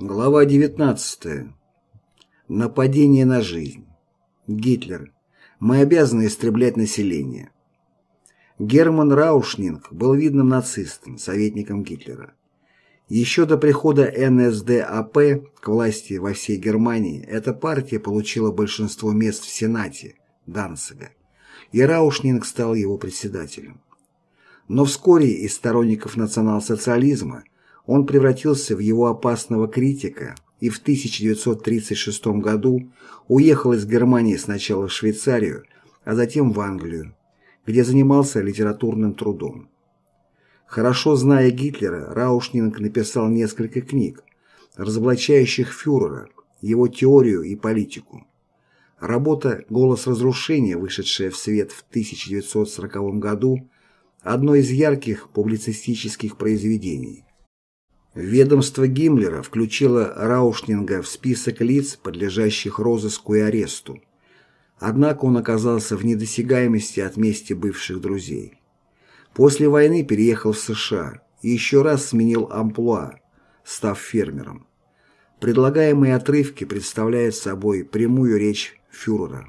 Глава 19. Нападение на жизнь. Гитлер. Мы обязаны истреблять население. Герман Раушнинг был видным нацистом, советником Гитлера. Еще до прихода НСДАП к власти во всей Германии эта партия получила большинство мест в Сенате Данцига, и Раушнинг стал его председателем. Но вскоре из сторонников национал-социализма он превратился в его опасного критика и в 1936 году уехал из Германии сначала в Швейцарию, а затем в Англию, где занимался литературным трудом. Хорошо зная Гитлера, Раушнинг написал несколько книг, разоблачающих фюрера, его теорию и политику. Работа «Голос разрушения», вышедшая в свет в 1940 году, одно из ярких публицистических произведений. Ведомство Гиммлера включило Раушнинга в список лиц, подлежащих розыску и аресту. Однако он оказался в недосягаемости от мести бывших друзей. После войны переехал в США и еще раз сменил амплуа, став фермером. Предлагаемые отрывки представляют собой прямую речь фюрера.